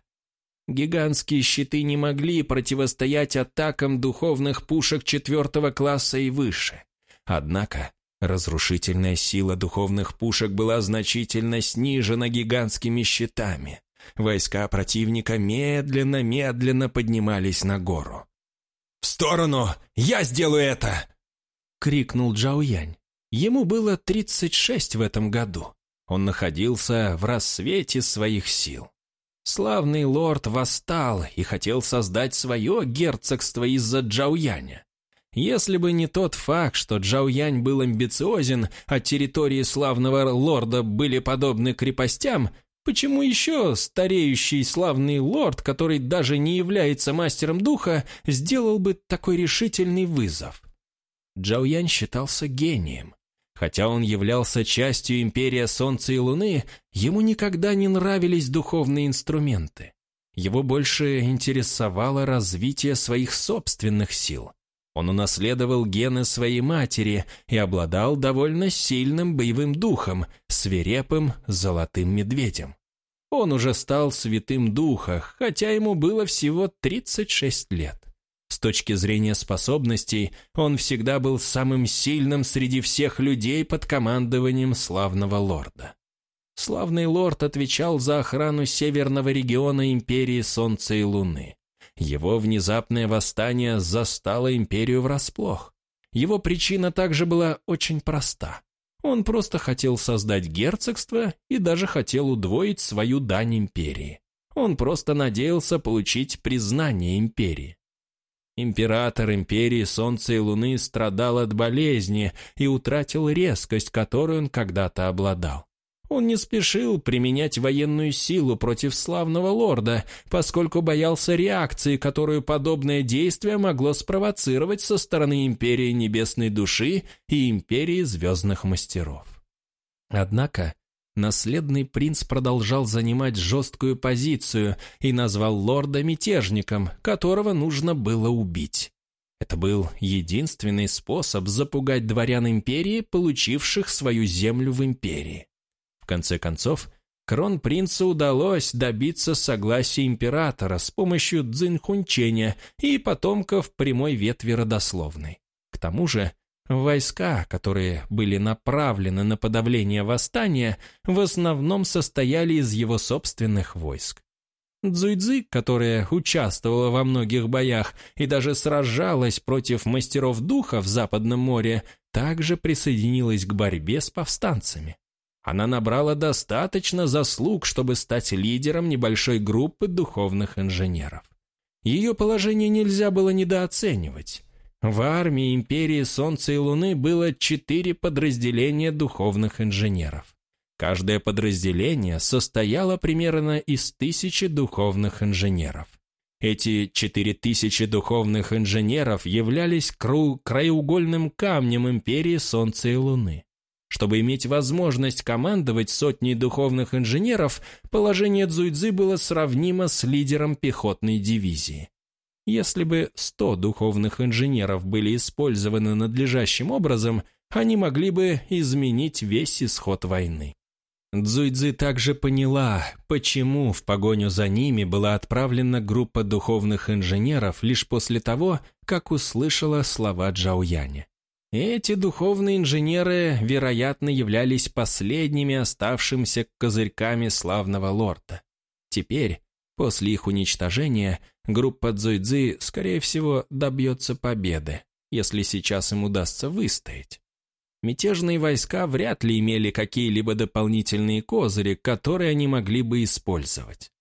Гигантские щиты не могли противостоять атакам духовных пушек четвертого класса и выше. Однако разрушительная сила духовных пушек была значительно снижена гигантскими щитами. Войска противника медленно-медленно поднимались на гору. «В сторону! Я сделаю это!» — крикнул Джао Янь. Ему было 36 в этом году. Он находился в рассвете своих сил. Славный лорд восстал и хотел создать свое герцогство из-за Джауяня. Если бы не тот факт, что Джауянь был амбициозен, а территории славного лорда были подобны крепостям, Почему еще стареющий славный лорд, который даже не является мастером духа, сделал бы такой решительный вызов? Джао Янь считался гением. Хотя он являлся частью империи Солнца и Луны, ему никогда не нравились духовные инструменты. Его больше интересовало развитие своих собственных сил. Он унаследовал гены своей матери и обладал довольно сильным боевым духом, свирепым золотым медведем. Он уже стал святым духа, хотя ему было всего 36 лет. С точки зрения способностей, он всегда был самым сильным среди всех людей под командованием славного лорда. Славный лорд отвечал за охрану северного региона Империи Солнца и Луны. Его внезапное восстание застало империю врасплох. Его причина также была очень проста. Он просто хотел создать герцогство и даже хотел удвоить свою дань империи. Он просто надеялся получить признание империи. Император империи Солнца и Луны страдал от болезни и утратил резкость, которую он когда-то обладал. Он не спешил применять военную силу против славного лорда, поскольку боялся реакции, которую подобное действие могло спровоцировать со стороны Империи Небесной Души и Империи Звездных Мастеров. Однако наследный принц продолжал занимать жесткую позицию и назвал лорда мятежником, которого нужно было убить. Это был единственный способ запугать дворян империи, получивших свою землю в империи. В конце концов, кронпринцу удалось добиться согласия императора с помощью дзинхунчения и потомков прямой ветви родословной. К тому же, войска, которые были направлены на подавление восстания, в основном состояли из его собственных войск. Цзуйцзы, которая участвовала во многих боях и даже сражалась против мастеров духа в Западном море, также присоединилась к борьбе с повстанцами. Она набрала достаточно заслуг, чтобы стать лидером небольшой группы духовных инженеров. Ее положение нельзя было недооценивать. В армии Империи Солнца и Луны было четыре подразделения духовных инженеров. Каждое подразделение состояло примерно из тысячи духовных инженеров. Эти четыре тысячи духовных инженеров являлись краеугольным камнем Империи Солнца и Луны. Чтобы иметь возможность командовать сотней духовных инженеров, положение Цзуйцзы было сравнимо с лидером пехотной дивизии. Если бы 100 духовных инженеров были использованы надлежащим образом, они могли бы изменить весь исход войны. Цзуйцзы также поняла, почему в погоню за ними была отправлена группа духовных инженеров лишь после того, как услышала слова Джаояня. Эти духовные инженеры, вероятно, являлись последними оставшимися козырьками славного лорда. Теперь, после их уничтожения, группа Цзуйцзы, скорее всего, добьется победы, если сейчас им удастся выстоять. Мятежные войска вряд ли имели какие-либо дополнительные козыри, которые они могли бы использовать.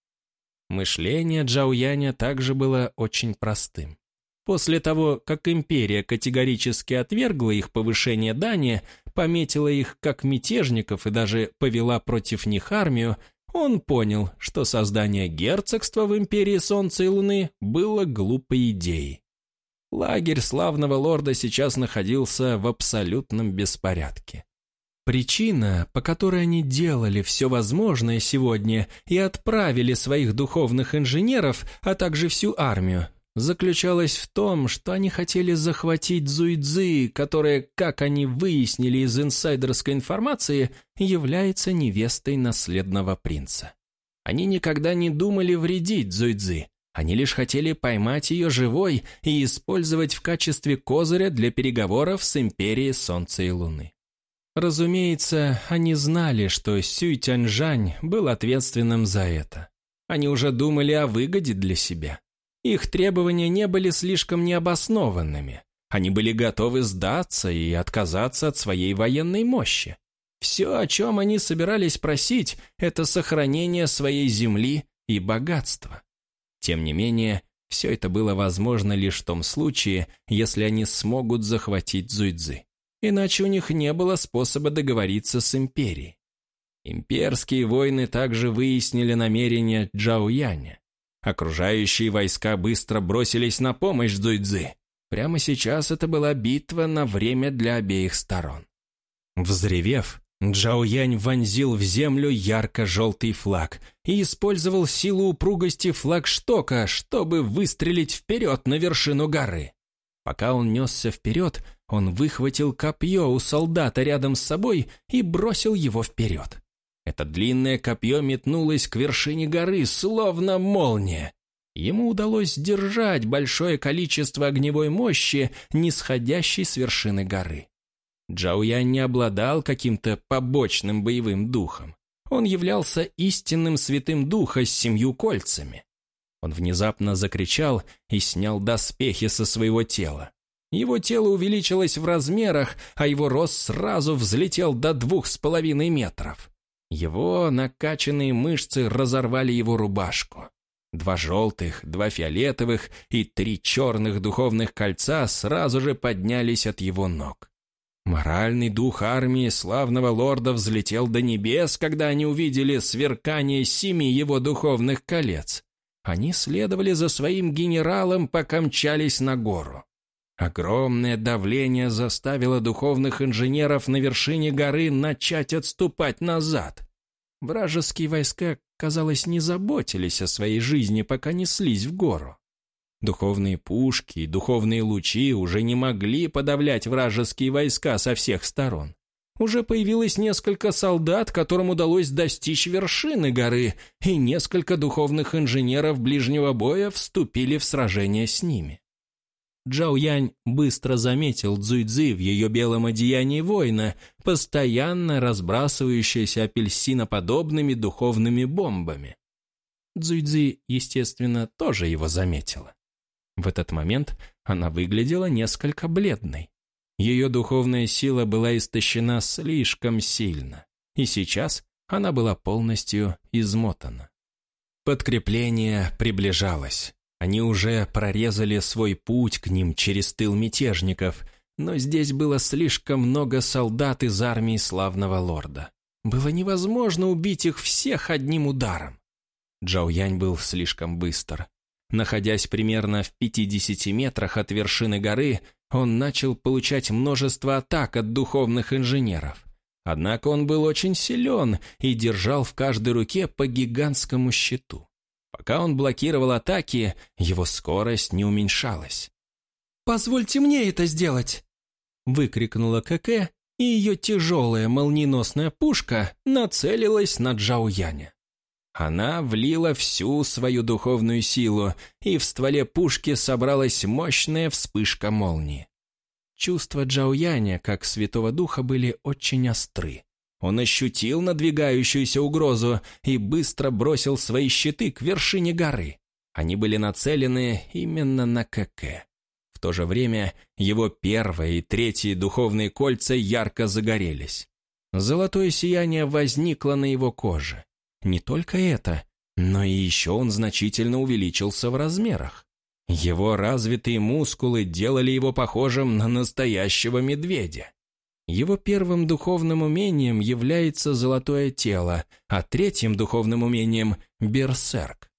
Мышление Джаояня также было очень простым. После того, как империя категорически отвергла их повышение дани, пометила их как мятежников и даже повела против них армию, он понял, что создание герцогства в империи Солнца и Луны было глупой идеей. Лагерь славного лорда сейчас находился в абсолютном беспорядке. Причина, по которой они делали все возможное сегодня и отправили своих духовных инженеров, а также всю армию, заключалась в том, что они хотели захватить Зуйцзы, которая, как они выяснили из инсайдерской информации, является невестой наследного принца. Они никогда не думали вредить Зуйцзы, они лишь хотели поймать ее живой и использовать в качестве козыря для переговоров с Империей Солнца и Луны. Разумеется, они знали, что Сюй Тяньжань был ответственным за это. Они уже думали о выгоде для себя. Их требования не были слишком необоснованными. Они были готовы сдаться и отказаться от своей военной мощи. Все, о чем они собирались просить, это сохранение своей земли и богатства. Тем не менее, все это было возможно лишь в том случае, если они смогут захватить Зуйцзы. Иначе у них не было способа договориться с империей. Имперские войны также выяснили намерения Джао Яня. Окружающие войска быстро бросились на помощь Цзуйцзы. Прямо сейчас это была битва на время для обеих сторон. Взревев, Джао Янь вонзил в землю ярко-желтый флаг и использовал силу упругости флагштока, чтобы выстрелить вперед на вершину горы. Пока он несся вперед, он выхватил копье у солдата рядом с собой и бросил его вперед. Это длинное копье метнулось к вершине горы, словно молния. Ему удалось сдержать большое количество огневой мощи, нисходящей с вершины горы. Джауян не обладал каким-то побочным боевым духом. Он являлся истинным святым духа с семью кольцами. Он внезапно закричал и снял доспехи со своего тела. Его тело увеличилось в размерах, а его рост сразу взлетел до двух с половиной метров. Его накачанные мышцы разорвали его рубашку. Два желтых, два фиолетовых и три черных духовных кольца сразу же поднялись от его ног. Моральный дух армии славного лорда взлетел до небес, когда они увидели сверкание семи его духовных колец. Они следовали за своим генералом, пока мчались на гору. Огромное давление заставило духовных инженеров на вершине горы начать отступать назад. Вражеские войска, казалось, не заботились о своей жизни, пока неслись в гору. Духовные пушки и духовные лучи уже не могли подавлять вражеские войска со всех сторон. Уже появилось несколько солдат, которым удалось достичь вершины горы, и несколько духовных инженеров ближнего боя вступили в сражение с ними. Джао Янь быстро заметил Цзуйцзы в ее белом одеянии воина, постоянно разбрасывающейся апельсиноподобными духовными бомбами. Цзуйцзы, естественно, тоже его заметила. В этот момент она выглядела несколько бледной. Ее духовная сила была истощена слишком сильно, и сейчас она была полностью измотана. Подкрепление приближалось. Они уже прорезали свой путь к ним через тыл мятежников, но здесь было слишком много солдат из армии славного лорда. Было невозможно убить их всех одним ударом. Джао Янь был слишком быстр. Находясь примерно в 50 метрах от вершины горы, он начал получать множество атак от духовных инженеров. Однако он был очень силен и держал в каждой руке по гигантскому щиту. Пока он блокировал атаки, его скорость не уменьшалась. «Позвольте мне это сделать!» выкрикнула КК, и ее тяжелая молниеносная пушка нацелилась на Джао Яня. Она влила всю свою духовную силу, и в стволе пушки собралась мощная вспышка молнии. Чувства Джаояня, как Святого Духа, были очень остры. Он ощутил надвигающуюся угрозу и быстро бросил свои щиты к вершине горы. Они были нацелены именно на КК. В то же время его первое и третье духовные кольца ярко загорелись. Золотое сияние возникло на его коже. Не только это, но и еще он значительно увеличился в размерах. Его развитые мускулы делали его похожим на настоящего медведя. Его первым духовным умением является золотое тело, а третьим духовным умением – берсерк.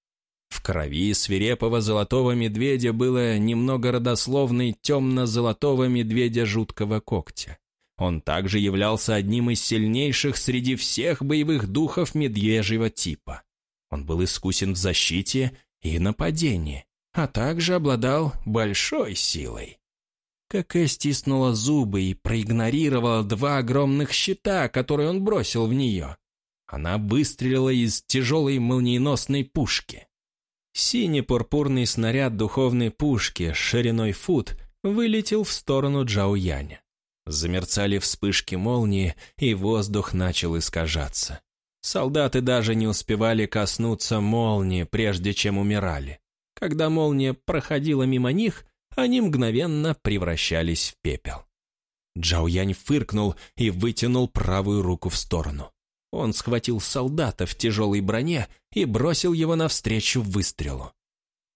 В крови свирепого золотого медведя было немного родословной темно-золотого медведя жуткого когтя. Он также являлся одним из сильнейших среди всех боевых духов медвежьего типа. Он был искусен в защите и нападении, а также обладал большой силой. Какэ стиснула зубы и проигнорировала два огромных щита, которые он бросил в нее. Она выстрелила из тяжелой молниеносной пушки. Синий-пурпурный снаряд духовной пушки шириной фут вылетел в сторону Джао Яня. Замерцали вспышки молнии, и воздух начал искажаться. Солдаты даже не успевали коснуться молнии, прежде чем умирали. Когда молния проходила мимо них, они мгновенно превращались в пепел. Джао Янь фыркнул и вытянул правую руку в сторону. Он схватил солдата в тяжелой броне и бросил его навстречу выстрелу.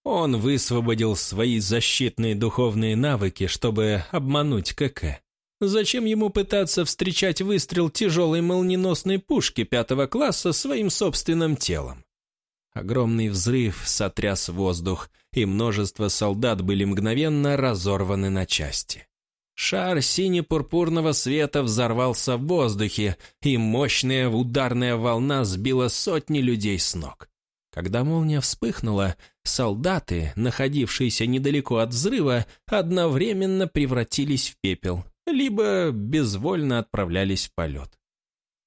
Он высвободил свои защитные духовные навыки, чтобы обмануть КК. Зачем ему пытаться встречать выстрел тяжелой молниеносной пушки пятого класса своим собственным телом? Огромный взрыв сотряс воздух, и множество солдат были мгновенно разорваны на части. Шар сине-пурпурного света взорвался в воздухе, и мощная ударная волна сбила сотни людей с ног. Когда молния вспыхнула, солдаты, находившиеся недалеко от взрыва, одновременно превратились в пепел, либо безвольно отправлялись в полет.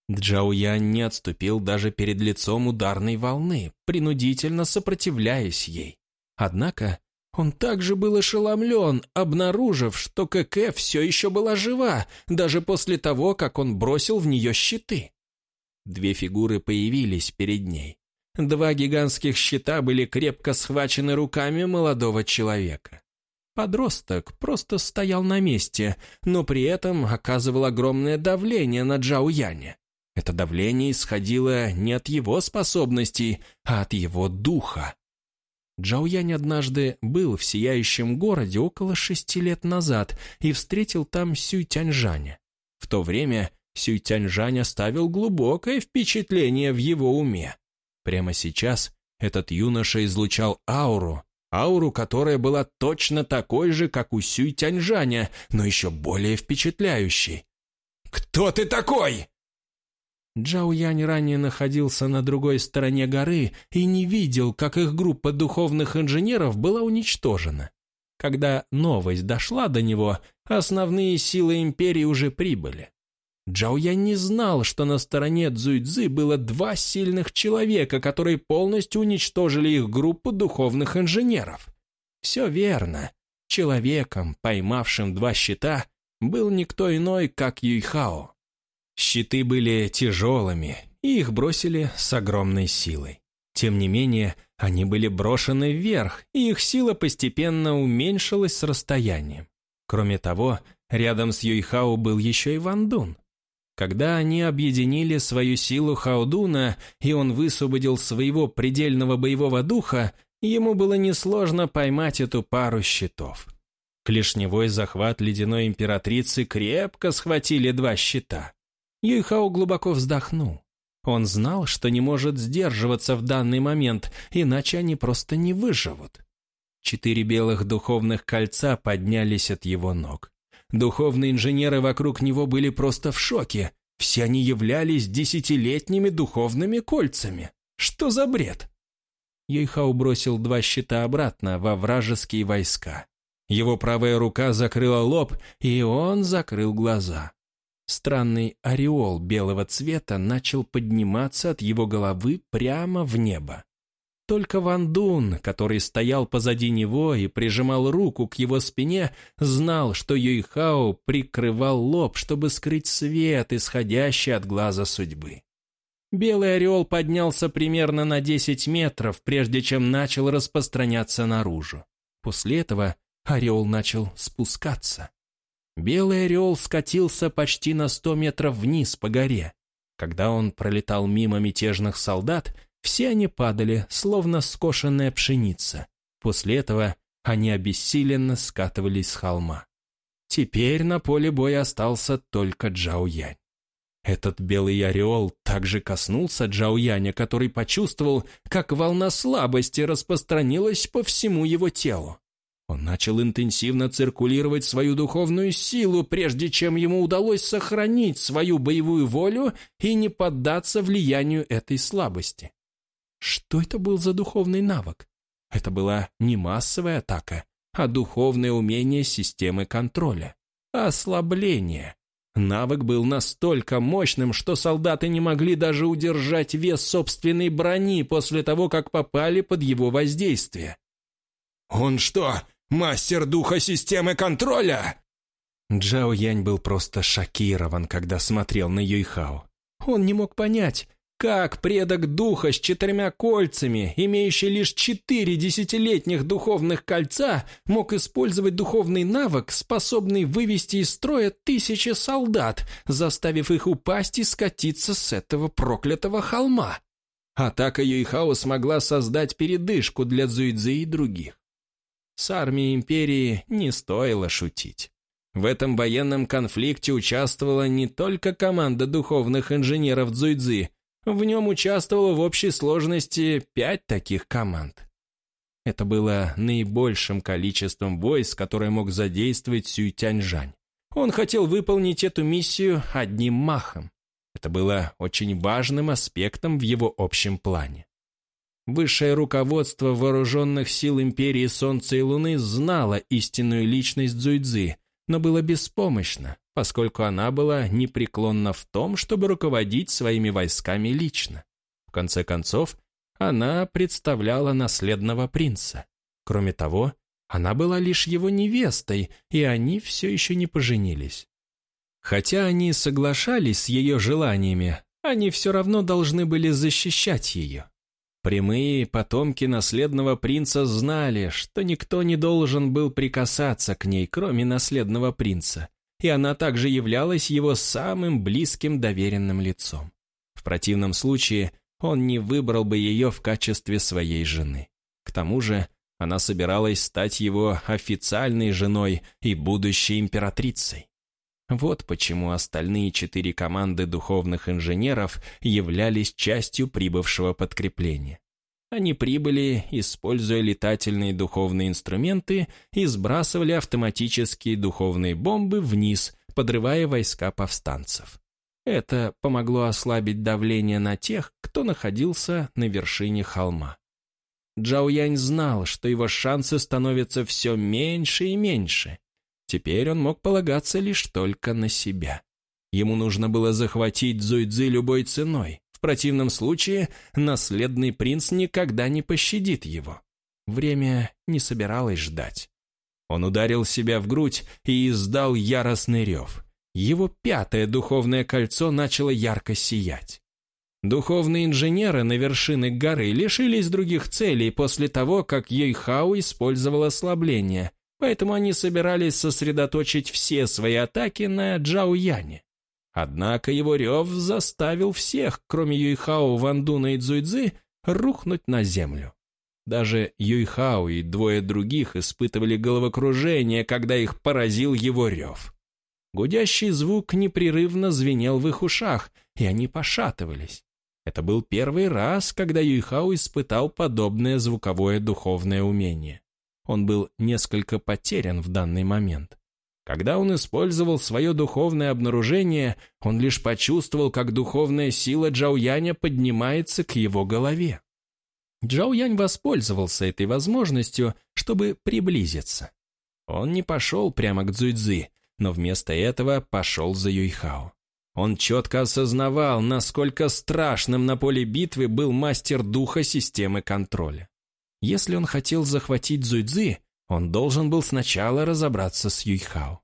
Джао не отступил даже перед лицом ударной волны, принудительно сопротивляясь ей. Однако он также был ошеломлен, обнаружив, что КК все еще была жива, даже после того, как он бросил в нее щиты. Две фигуры появились перед ней. Два гигантских щита были крепко схвачены руками молодого человека. Подросток просто стоял на месте, но при этом оказывал огромное давление на Джао Яня. Это давление исходило не от его способностей, а от его духа. Джаоянь однажды был в сияющем городе около шести лет назад и встретил там Сюйтяньжаня. В то время Сюйтяньжань оставил глубокое впечатление в его уме. Прямо сейчас этот юноша излучал ауру, ауру, которая была точно такой же, как у Сюйтяньжаня, но еще более впечатляющей. «Кто ты такой?» Джао Янь ранее находился на другой стороне горы и не видел, как их группа духовных инженеров была уничтожена. Когда новость дошла до него, основные силы империи уже прибыли. Джао Янь не знал, что на стороне Цзуйцзы было два сильных человека, которые полностью уничтожили их группу духовных инженеров. Все верно. Человеком, поймавшим два щита, был никто иной, как Юйхао. Щиты были тяжелыми, и их бросили с огромной силой. Тем не менее, они были брошены вверх, и их сила постепенно уменьшилась с расстоянием. Кроме того, рядом с Юйхао был еще и Вандун. Когда они объединили свою силу Хаудуна, и он высвободил своего предельного боевого духа, ему было несложно поймать эту пару щитов. Клешневой захват ледяной императрицы крепко схватили два щита. Юйхао глубоко вздохнул. Он знал, что не может сдерживаться в данный момент, иначе они просто не выживут. Четыре белых духовных кольца поднялись от его ног. Духовные инженеры вокруг него были просто в шоке. Все они являлись десятилетними духовными кольцами. Что за бред? Юйхао бросил два щита обратно во вражеские войска. Его правая рука закрыла лоб, и он закрыл глаза. Странный ореол белого цвета начал подниматься от его головы прямо в небо. Только Ван Дун, который стоял позади него и прижимал руку к его спине, знал, что Юйхао прикрывал лоб, чтобы скрыть свет, исходящий от глаза судьбы. Белый орел поднялся примерно на 10 метров, прежде чем начал распространяться наружу. После этого орел начал спускаться. Белый орел скатился почти на сто метров вниз по горе. Когда он пролетал мимо мятежных солдат, все они падали, словно скошенная пшеница. После этого они обессиленно скатывались с холма. Теперь на поле боя остался только Джао Янь. Этот белый ореол также коснулся Джао Яня, который почувствовал, как волна слабости распространилась по всему его телу. Он начал интенсивно циркулировать свою духовную силу, прежде чем ему удалось сохранить свою боевую волю и не поддаться влиянию этой слабости. Что это был за духовный навык? Это была не массовая атака, а духовное умение системы контроля. Ослабление. Навык был настолько мощным, что солдаты не могли даже удержать вес собственной брони после того, как попали под его воздействие. «Он что, Мастер духа системы контроля!» Джао Янь был просто шокирован, когда смотрел на Юйхао. Он не мог понять, как предок духа с четырьмя кольцами, имеющий лишь четыре десятилетних духовных кольца, мог использовать духовный навык, способный вывести из строя тысячи солдат, заставив их упасть и скатиться с этого проклятого холма. Атака Юйхао смогла создать передышку для Зуйцзы и других. С армией империи не стоило шутить. В этом военном конфликте участвовала не только команда духовных инженеров Цзуйцзы, в нем участвовало в общей сложности пять таких команд. Это было наибольшим количеством войск, которое мог задействовать Сюйтяньжань. Он хотел выполнить эту миссию одним махом. Это было очень важным аспектом в его общем плане. Высшее руководство вооруженных сил Империи Солнца и Луны знало истинную личность Цзуйцзы, но было беспомощно, поскольку она была непреклонна в том, чтобы руководить своими войсками лично. В конце концов, она представляла наследного принца. Кроме того, она была лишь его невестой, и они все еще не поженились. Хотя они соглашались с ее желаниями, они все равно должны были защищать ее. Прямые потомки наследного принца знали, что никто не должен был прикасаться к ней, кроме наследного принца, и она также являлась его самым близким доверенным лицом. В противном случае он не выбрал бы ее в качестве своей жены. К тому же она собиралась стать его официальной женой и будущей императрицей. Вот почему остальные четыре команды духовных инженеров являлись частью прибывшего подкрепления. Они прибыли, используя летательные духовные инструменты и сбрасывали автоматические духовные бомбы вниз, подрывая войска повстанцев. Это помогло ослабить давление на тех, кто находился на вершине холма. Джао Янь знал, что его шансы становятся все меньше и меньше, Теперь он мог полагаться лишь только на себя. Ему нужно было захватить Зуйцзы любой ценой. В противном случае наследный принц никогда не пощадит его. Время не собиралось ждать. Он ударил себя в грудь и издал яростный рев. Его пятое духовное кольцо начало ярко сиять. Духовные инженеры на вершины горы лишились других целей после того, как Йойхао использовал ослабление, поэтому они собирались сосредоточить все свои атаки на Джао Яне. Однако его рев заставил всех, кроме Юйхао, Вандуна и Цзуйцзы, рухнуть на землю. Даже Юйхао и двое других испытывали головокружение, когда их поразил его рев. Гудящий звук непрерывно звенел в их ушах, и они пошатывались. Это был первый раз, когда Юйхао испытал подобное звуковое духовное умение. Он был несколько потерян в данный момент. Когда он использовал свое духовное обнаружение, он лишь почувствовал, как духовная сила Джаояня поднимается к его голове. Джаоянь воспользовался этой возможностью, чтобы приблизиться. Он не пошел прямо к Цзуйцзы, но вместо этого пошел за Юйхао. Он четко осознавал, насколько страшным на поле битвы был мастер духа системы контроля. Если он хотел захватить Зуйцзы, он должен был сначала разобраться с Юйхао.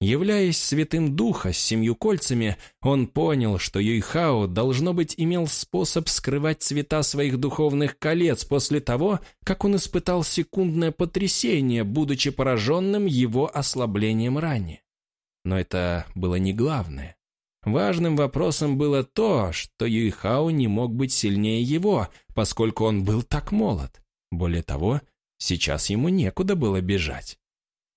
Являясь святым духа с семью кольцами, он понял, что Юйхао, должно быть, имел способ скрывать цвета своих духовных колец после того, как он испытал секундное потрясение, будучи пораженным его ослаблением ранее. Но это было не главное. Важным вопросом было то, что Юйхао не мог быть сильнее его, поскольку он был так молод. Более того, сейчас ему некуда было бежать.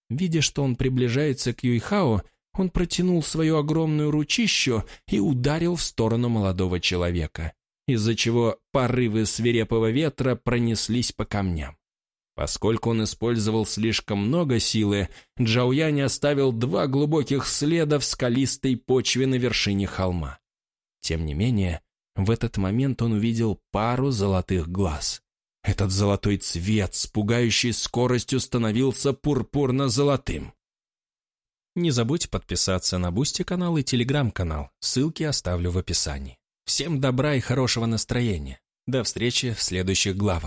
Видя, что он приближается к Юйхао, он протянул свою огромную ручищу и ударил в сторону молодого человека, из-за чего порывы свирепого ветра пронеслись по камням. Поскольку он использовал слишком много силы, Джауянь оставил два глубоких следа в скалистой почве на вершине холма. Тем не менее, в этот момент он увидел пару золотых глаз. Этот золотой цвет с пугающей скоростью становился пурпурно-золотым. Не забудь подписаться на Бусти канал и Телеграм канал, ссылки оставлю в описании. Всем добра и хорошего настроения. До встречи в следующих главах.